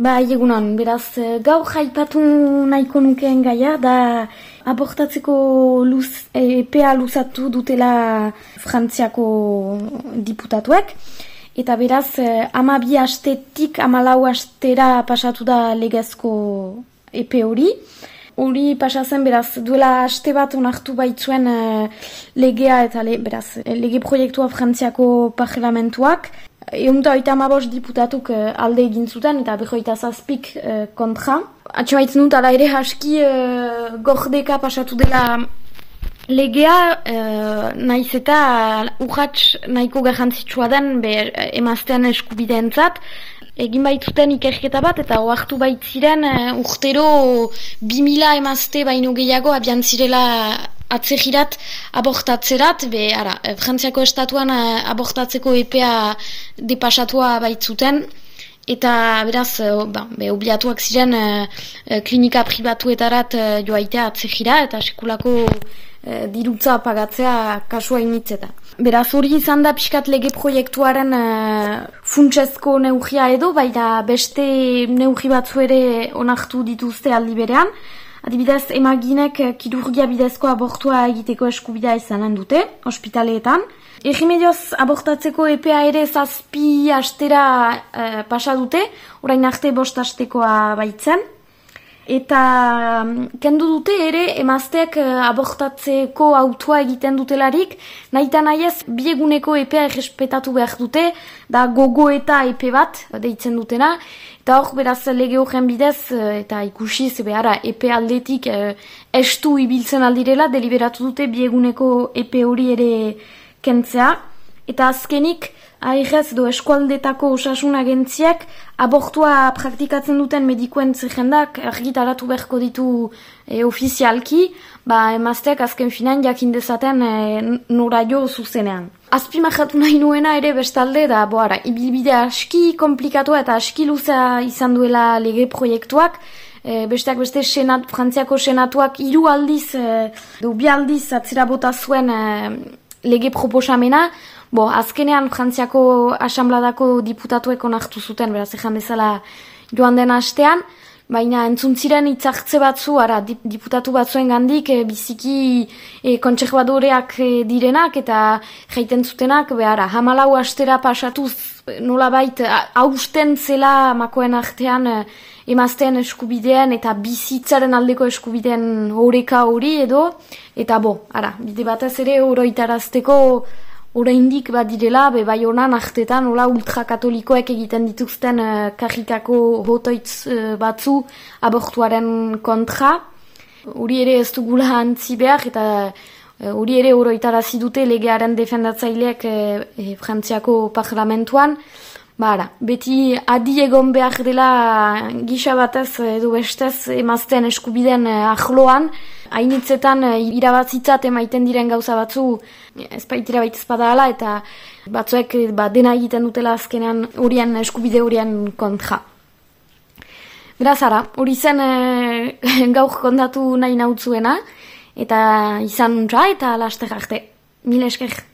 Ba, egunon, beraz, eh, gaur jaipatu nahiko nukeen gaia, da abortatzeko luz, EPA luzatu dutela frantziako diputatuek, eta beraz, eh, ama bi astetik, ama lau astera pasatu da legezko EPE hori. Hori pasatzen, beraz, duela aste bat onartu baitzuen legea eta le, beraz, lege proiektua frantziako parlamentuak, Eunta oita amabos diputatuk uh, alde egin zuten eta behoita zazpik uh, kontra. Atxe baitzen dut, ala ere haski uh, gordeka pasatu dela legea, uh, nahiz eta urratx nahiko garrantzitsua den be, emaztean eskubideen zat. Egin baitzuten ikerketa bat eta oartu baitziren uh, urtero 2000 emazte baino gehiago abian zirela atzegirat abortatzerat, be, ara, eh, frantziako estatuan eh, abortatzeko epea depasatua baitzuten, eta beraz, eh, ba, be, obliatuak ziren klinika pribatuetarat joaitea atzegira, eta sekulako e, dirutza pagatzea kasua initzeta. Beraz, hori izan da pixkat lege proiektuaren e, funtsezko neugia edo, baina beste neugi batzu ere onartu dituzte aldi berean, Adibidez, emaginek eh, kirurgia bidezko abortua egiteko eskubidea izanen dute, ospitaleetan. Egimedioz abortatzeko EPA ere zazpi astera e, pasa dute, orain arte bost astekoa baitzen. Eta mm, kendu dute ere emazteak eh, abortatzeko autua egiten dutelarik, nahi eta nahi ez bieguneko EPA errespetatu behar dute, da gogo eta EPE bat, deitzen dutena, eta hor beraz lege horren bidez, eh, eta ikusi ze behara EPE aldetik eh, estu ibiltzen aldirela, deliberatu dute bieguneko EPE hori ere kentzea, eta azkenik, Airez do eskualdetako osasun agentziak abortua praktikatzen duten medikuen zerrendak argitaratu beharko ditu e, ofizialki, ba emazteak azken finan jakin dezaten e, nora jo zuzenean. Azpi nahi nuena ere bestalde da, boara, ibilbide aski komplikatua eta aski luzea izan duela lege proiektuak, e, besteak beste senat, frantziako senatuak hiru aldiz, e, du bi aldiz atzera bota zuen e, lege proposamena, Bo, azkenean Frantziako asambladako diputatuek onartu zuten, beraz, ezan bezala joan den astean, baina entzuntziren itzartze batzu, ara, diputatu batzuen gandik, e, biziki e, kontserbadoreak e, direnak, eta jaiten zutenak, behara, hamalau astera pasatuz, nola bait, hausten zela makoen artean, emazten eskubideen eta bizitzaren aldeko eskubideen horeka hori edo, eta bo, ara, bide batez ere oroitarazteko oraindik badirela, be bai honan ahtetan, hola ultrakatolikoek egiten dituzten uh, kajikako hotoitz uh, batzu abortuaren kontra. Uri ere ez dugula antzi behar, eta uh, uri ere oroitarazi dute legearen defendatzaileak uh, frantziako parlamentuan. Bara, beti adi egon behar dela gisa batez edo bestez emazten eskubiden ahloan, hainitzetan irabazitzat emaiten diren gauza batzu ez baitira baita espada ala, eta batzuek ba, dena egiten dutela azkenean horien eskubide horien kontra. Beraz, ara, hori zen e, gauk kontatu nahi nautzuena, eta izan nuntra eta laste jarte. Mil esker.